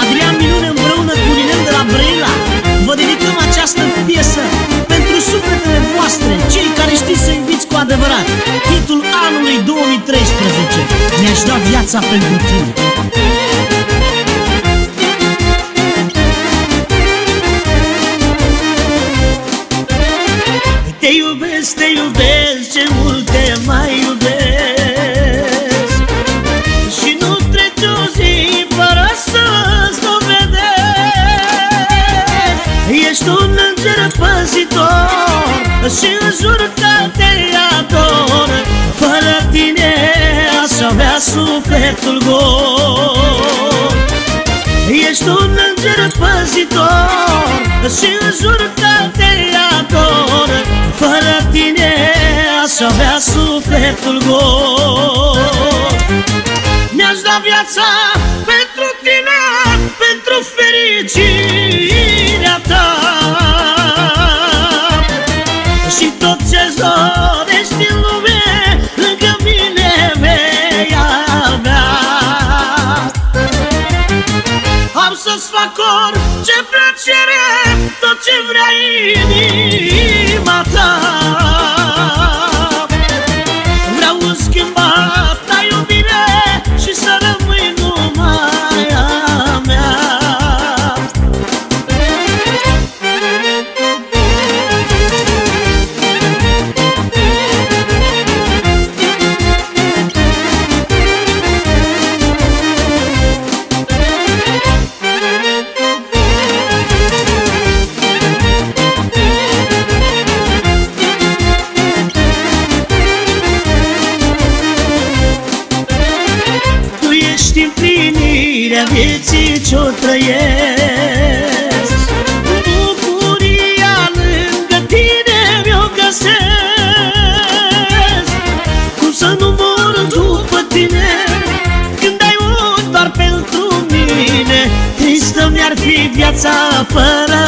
Adrian Minune împreună cu Ninel de la Brăila Vă dedicăm această piesă pentru sufletele voastre Cei care știți să iubiți cu adevărat Hitul anului 2013 Mi-aș da viața pentru tine Ești un înger păzitor și îmi jur că te ador. Fără tine aș avea sufletul gol. Ești un înger păzitor și îmi jur că te ador. Fără tine aș avea sufletul gol. Mi-aș da viața Am să-ți fac orice plăcere Tot ce vrea inima împlinirea vieții ce-o trăiesc. Bucuria lângă tine mi-o găsesc. Cum să nu mor după tine Când ai un doar pentru mine? Tristă mi-ar fi viața fără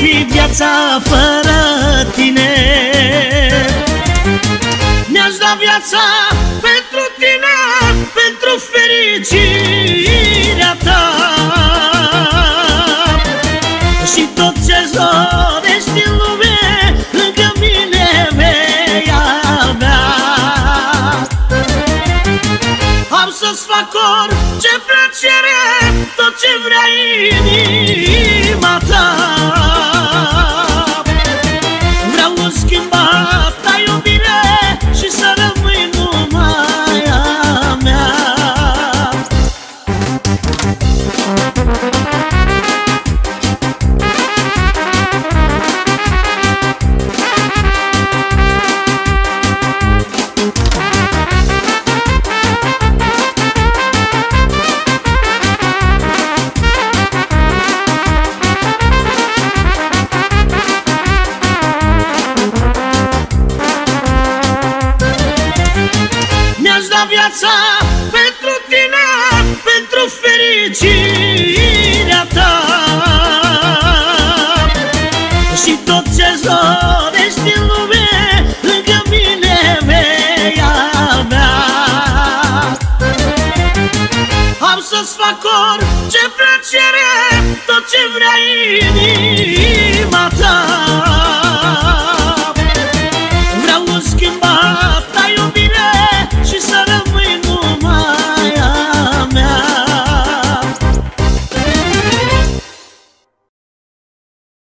fi viața fără tine. Mi-aș da viața pentru tine Pentru fericirea ta. Și tot ce-ți dorești în lume Lângă mine vei avea. Am să-ți fac orice plăcere Tot ce vrea inima ta viața pentru tine, pentru fericirea ta. Și tot ce-ți dorești în lume, lângă mine vei avea. Am să-ți fac orice plăcere, tot ce vrea inima ta